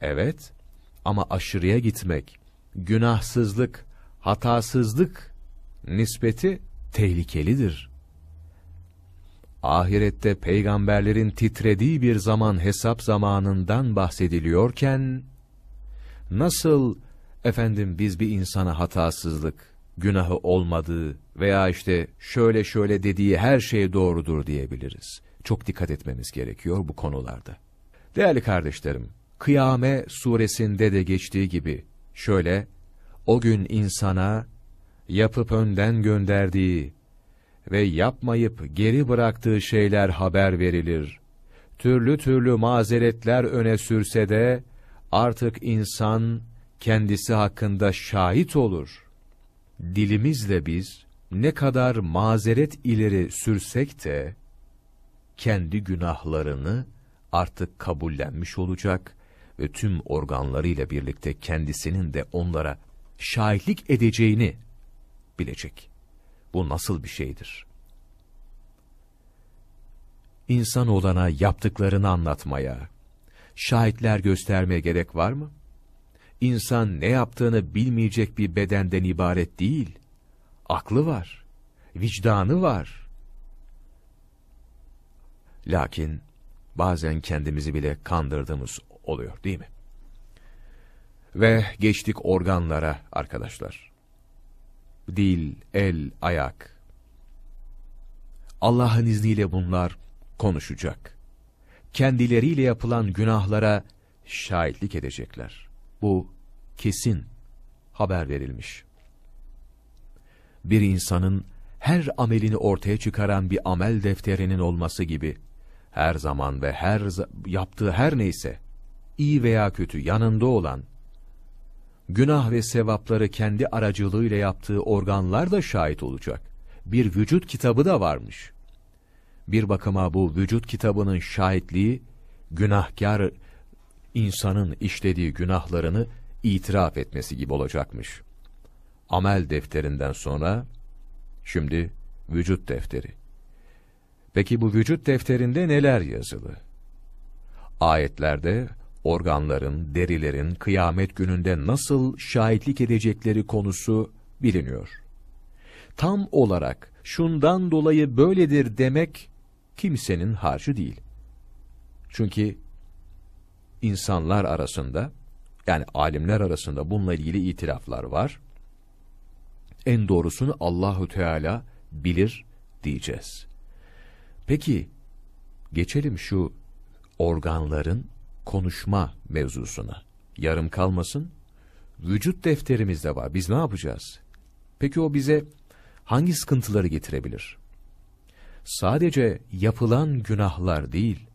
Evet, ama aşırıya gitmek, günahsızlık, hatasızlık nispeti tehlikelidir. Ahirette peygamberlerin titrediği bir zaman hesap zamanından bahsediliyorken, nasıl efendim biz bir insana hatasızlık, günahı olmadığı veya işte şöyle şöyle dediği her şey doğrudur diyebiliriz. Çok dikkat etmemiz gerekiyor bu konularda. Değerli kardeşlerim, Kıyame suresinde de geçtiği gibi şöyle, o gün insana yapıp önden gönderdiği ve yapmayıp geri bıraktığı şeyler haber verilir. Türlü türlü mazeretler öne sürse de artık insan kendisi hakkında şahit olur. Dilimizle biz ne kadar mazeret ileri sürsek de kendi günahlarını artık kabullenmiş olacak ve tüm organlarıyla birlikte kendisinin de onlara şahitlik edeceğini bilecek. Bu nasıl bir şeydir? İnsan olana yaptıklarını anlatmaya, şahitler göstermeye gerek var mı? İnsan ne yaptığını bilmeyecek bir bedenden ibaret değil. Aklı var, vicdanı var. Lakin bazen kendimizi bile kandırdığımız oluyor değil mi? Ve geçtik organlara arkadaşlar. Dil, el, ayak. Allah'ın izniyle bunlar konuşacak. Kendileriyle yapılan günahlara şahitlik edecekler. Bu kesin haber verilmiş. Bir insanın her amelini ortaya çıkaran bir amel defterinin olması gibi, her zaman ve her yaptığı her neyse, iyi veya kötü yanında olan, günah ve sevapları kendi aracılığıyla yaptığı organlar da şahit olacak. Bir vücut kitabı da varmış. Bir bakıma bu vücut kitabının şahitliği, günahkar insanın işlediği günahlarını itiraf etmesi gibi olacakmış. Amel defterinden sonra, şimdi vücut defteri. Peki bu vücut defterinde neler yazılı? Ayetlerde organların, derilerin kıyamet gününde nasıl şahitlik edecekleri konusu biliniyor. Tam olarak şundan dolayı böyledir demek kimsenin harcı değil. Çünkü insanlar arasında yani alimler arasında bununla ilgili itiraflar var. En doğrusunu Allahu Teala bilir diyeceğiz. Peki geçelim şu organların konuşma mevzusuna. Yarım kalmasın. Vücut defterimizde var. Biz ne yapacağız? Peki o bize hangi sıkıntıları getirebilir? Sadece yapılan günahlar değil.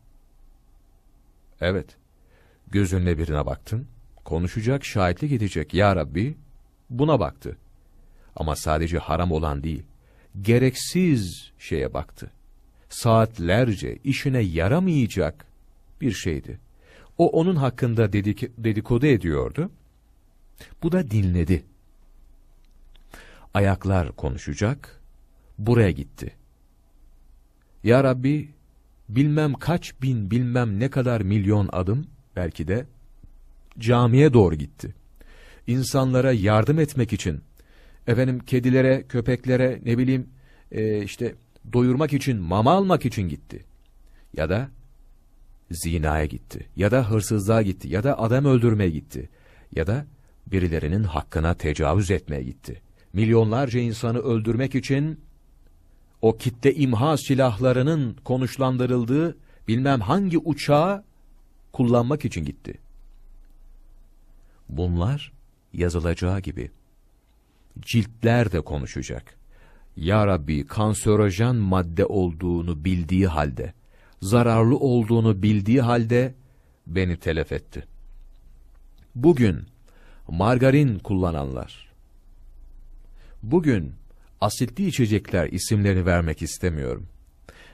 Evet, gözünle birine baktın, konuşacak, şahitlik edecek. Ya Rabbi, buna baktı. Ama sadece haram olan değil, gereksiz şeye baktı. Saatlerce işine yaramayacak bir şeydi. O onun hakkında dedik, dedikodu ediyordu. Bu da dinledi. Ayaklar konuşacak, buraya gitti. Ya Rabbi, bilmem kaç bin, bilmem ne kadar milyon adım, belki de, camiye doğru gitti. İnsanlara yardım etmek için, efendim kedilere, köpeklere, ne bileyim, e, işte doyurmak için, mama almak için gitti. Ya da zinaya gitti, ya da hırsızlığa gitti, ya da adam öldürmeye gitti, ya da birilerinin hakkına tecavüz etmeye gitti. Milyonlarca insanı öldürmek için o kitle imha silahlarının konuşlandırıldığı bilmem hangi uçağı kullanmak için gitti. Bunlar yazılacağı gibi ciltler de konuşacak. Ya Rabbi kanserojen madde olduğunu bildiği halde zararlı olduğunu bildiği halde beni telef etti. Bugün margarin kullananlar, bugün asitli içecekler isimlerini vermek istemiyorum.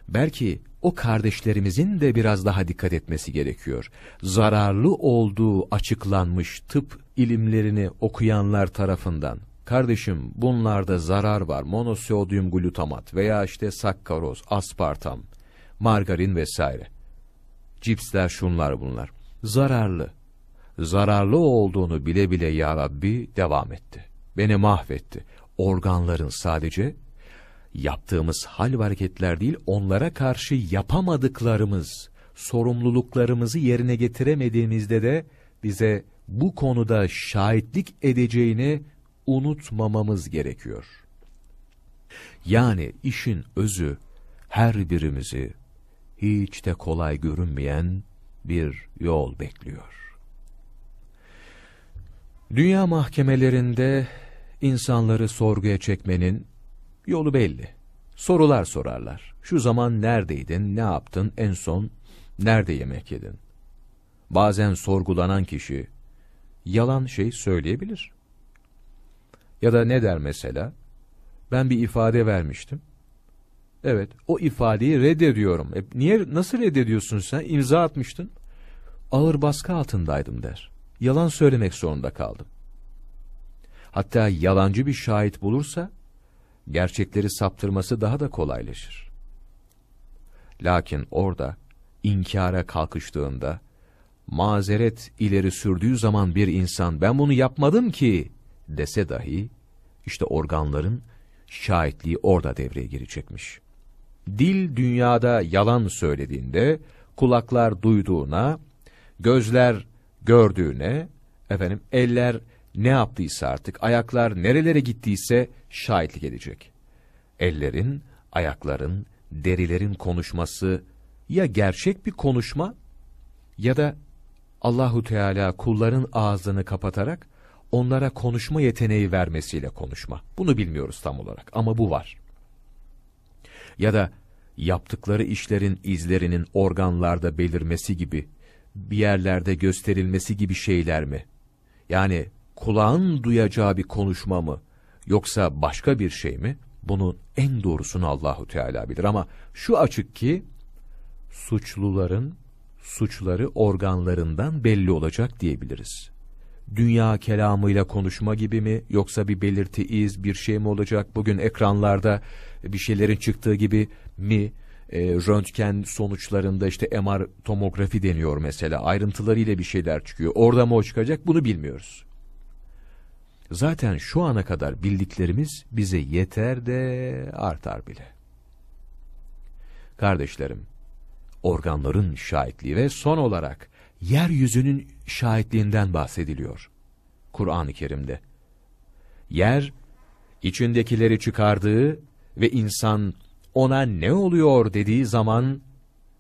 Belki o kardeşlerimizin de biraz daha dikkat etmesi gerekiyor. Zararlı olduğu açıklanmış tıp ilimlerini okuyanlar tarafından. Kardeşim bunlarda zarar var. Monosodyum glutamat veya işte sakkaroz, aspartam, margarin vesaire. Cipsler şunlar bunlar. Zararlı. Zararlı olduğunu bile bile ya Rabbi devam etti. Beni mahvetti. Organların sadece yaptığımız hal ve hareketler değil, onlara karşı yapamadıklarımız, sorumluluklarımızı yerine getiremediğimizde de bize bu konuda şahitlik edeceğini unutmamamız gerekiyor. Yani işin özü her birimizi hiç de kolay görünmeyen bir yol bekliyor. Dünya mahkemelerinde insanları sorguya çekmenin yolu belli. Sorular sorarlar. Şu zaman neredeydin, ne yaptın, en son nerede yemek yedin? Bazen sorgulanan kişi yalan şey söyleyebilir. Ya da ne der mesela? Ben bir ifade vermiştim. Evet, o ifadeyi reddediyorum. E, niye, nasıl reddediyorsun sen? İmza atmıştın. Ağır baskı altındaydım der. Yalan söylemek zorunda kaldım. Hatta yalancı bir şahit bulursa, gerçekleri saptırması daha da kolaylaşır. Lakin orada inkara kalkıştığında, mazeret ileri sürdüğü zaman bir insan ben bunu yapmadım ki dese dahi, işte organların şahitliği orada devreye girecekmiş. Dil dünyada yalan söylediğinde, kulaklar duyduğuna, gözler gördüğüne, efendim eller ne yaptıysa artık, ayaklar nerelere gittiyse şahitlik edecek. Ellerin, ayakların, derilerin konuşması ya gerçek bir konuşma ya da Allahu Teala kulların ağzını kapatarak onlara konuşma yeteneği vermesiyle konuşma. Bunu bilmiyoruz tam olarak ama bu var. Ya da yaptıkları işlerin izlerinin organlarda belirmesi gibi, bir yerlerde gösterilmesi gibi şeyler mi? Yani kulağın duyacağı bir konuşma mı yoksa başka bir şey mi? Bunun en doğrusunu Allahu Teala bilir ama şu açık ki suçluların suçları organlarından belli olacak diyebiliriz. Dünya kelamıyla konuşma gibi mi yoksa bir belirti iz bir şey mi olacak? Bugün ekranlarda bir şeylerin çıktığı gibi mi? E, röntgen sonuçlarında işte MR tomografi deniyor mesela ayrıntılarıyla bir şeyler çıkıyor. Orada mı o çıkacak bunu bilmiyoruz. Zaten şu ana kadar bildiklerimiz bize yeter de artar bile. Kardeşlerim, organların şahitliği ve son olarak yeryüzünün şahitliğinden bahsediliyor. Kur'an-ı Kerim'de. Yer, içindekileri çıkardığı ve insan ona ne oluyor dediği zaman,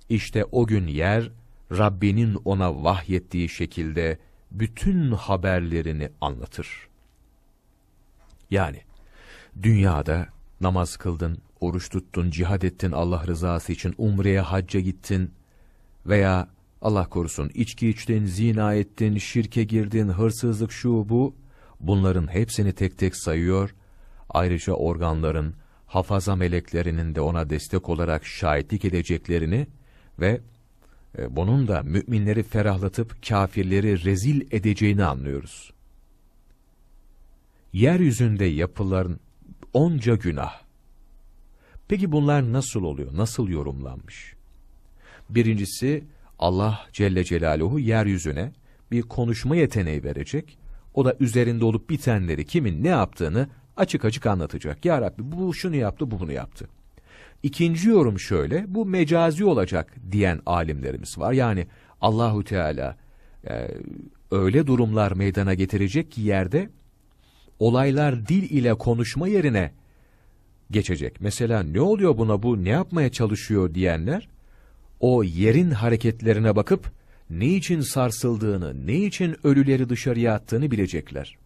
işte o gün yer, Rabbinin ona vahyettiği şekilde bütün haberlerini anlatır. Yani dünyada namaz kıldın, oruç tuttun, cihad ettin Allah rızası için, umreye, hacca gittin veya Allah korusun içki içtin, zina ettin, şirke girdin, hırsızlık şu bu, bunların hepsini tek tek sayıyor. Ayrıca organların, hafaza meleklerinin de ona destek olarak şahitlik edeceklerini ve e, bunun da müminleri ferahlatıp kafirleri rezil edeceğini anlıyoruz yeryüzünde yapılan onca günah. Peki bunlar nasıl oluyor, nasıl yorumlanmış? Birincisi, Allah Celle Celaluhu yeryüzüne bir konuşma yeteneği verecek. O da üzerinde olup bitenleri, kimin ne yaptığını açık açık anlatacak. Ya Rabbi bu şunu yaptı, bu bunu yaptı. İkinci yorum şöyle, bu mecazi olacak diyen alimlerimiz var. Yani Allahu Teala e, öyle durumlar meydana getirecek ki yerde olaylar dil ile konuşma yerine geçecek. Mesela ne oluyor buna bu ne yapmaya çalışıyor diyenler o yerin hareketlerine bakıp ne için sarsıldığını, ne için ölüleri dışarıya attığını bilecekler.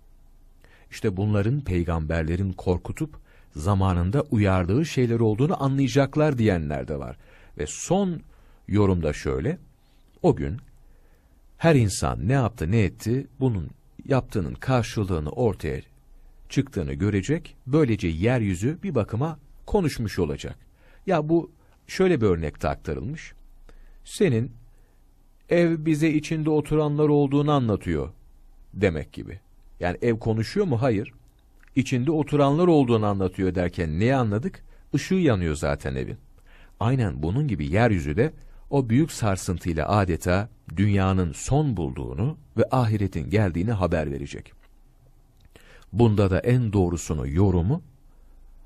İşte bunların peygamberlerin korkutup zamanında uyardığı şeyler olduğunu anlayacaklar diyenler de var. Ve son yorumda şöyle, o gün her insan ne yaptı ne etti bunun yaptığının karşılığını ortaya çıktığını görecek, böylece yeryüzü bir bakıma konuşmuş olacak. Ya bu şöyle bir örnekte aktarılmış. Senin ev bize içinde oturanlar olduğunu anlatıyor demek gibi. Yani ev konuşuyor mu? Hayır. İçinde oturanlar olduğunu anlatıyor derken neyi anladık? Işığı yanıyor zaten evin. Aynen bunun gibi yeryüzü de o büyük sarsıntıyla adeta dünyanın son bulduğunu ve ahiretin geldiğini haber verecek. Bunda da en doğrusunu yorumu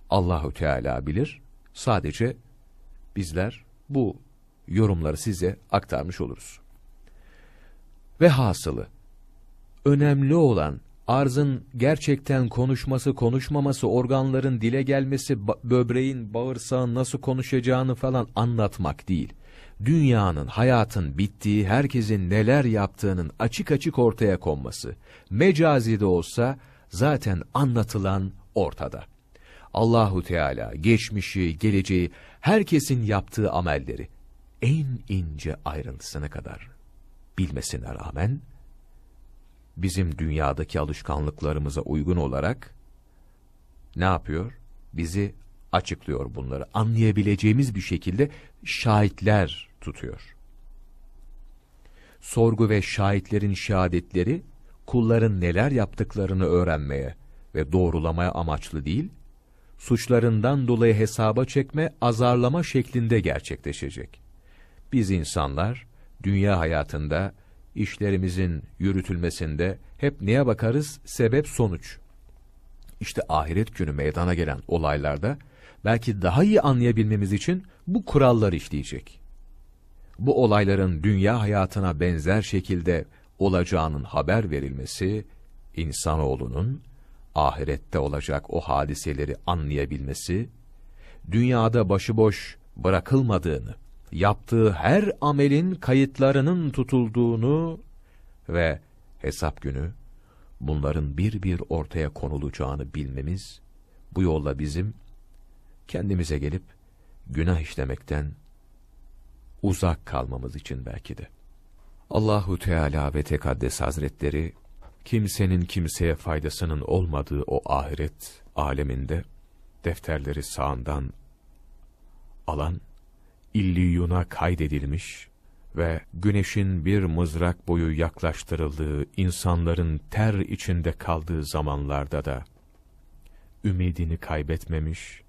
Allahu Teala bilir. Sadece bizler bu yorumları size aktarmış oluruz. Ve hasılı önemli olan arzın gerçekten konuşması, konuşmaması, organların dile gelmesi, böbreğin, bağırsağın nasıl konuşacağını falan anlatmak değil. Dünyanın, hayatın bittiği, herkesin neler yaptığının açık açık ortaya konması. Mecazi de olsa zaten anlatılan ortada. Allahu Teala geçmişi, geleceği, herkesin yaptığı amelleri en ince ayrıntısına kadar bilmesine rağmen bizim dünyadaki alışkanlıklarımıza uygun olarak ne yapıyor? Bizi açıklıyor bunları. Anlayabileceğimiz bir şekilde şahitler tutuyor. Sorgu ve şahitlerin şehadetleri kulların neler yaptıklarını öğrenmeye ve doğrulamaya amaçlı değil, suçlarından dolayı hesaba çekme, azarlama şeklinde gerçekleşecek. Biz insanlar, dünya hayatında, işlerimizin yürütülmesinde hep neye bakarız? Sebep sonuç. İşte ahiret günü meydana gelen olaylarda, belki daha iyi anlayabilmemiz için bu kurallar işleyecek. Bu olayların dünya hayatına benzer şekilde olacağının haber verilmesi, insanoğlunun ahirette olacak o hadiseleri anlayabilmesi, dünyada başıboş bırakılmadığını, yaptığı her amelin kayıtlarının tutulduğunu ve hesap günü bunların bir bir ortaya konulacağını bilmemiz, bu yolla bizim kendimize gelip günah işlemekten uzak kalmamız için belki de. Allahu Teala ve Tekaddes Hazretleri kimsenin kimseye faydasının olmadığı o ahiret aleminde defterleri sağından alan illiyuna kaydedilmiş ve güneşin bir mızrak boyu yaklaştırıldığı insanların ter içinde kaldığı zamanlarda da ümidini kaybetmemiş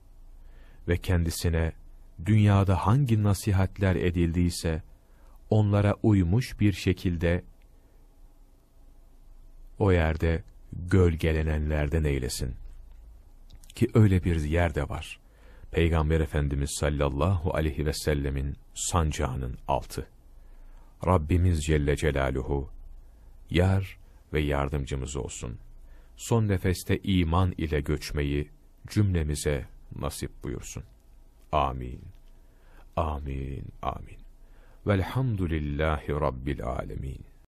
ve kendisine dünyada hangi nasihatler edildiyse onlara uymuş bir şekilde o yerde gölgelenenlerden eylesin. Ki öyle bir yer de var. Peygamber Efendimiz sallallahu aleyhi ve sellemin sancağının altı. Rabbimiz Celle Celaluhu, yar ve yardımcımız olsun. Son nefeste iman ile göçmeyi cümlemize nasip buyursun. Amin. Amin, amin. Velhamdülillahi Rabbil alemin.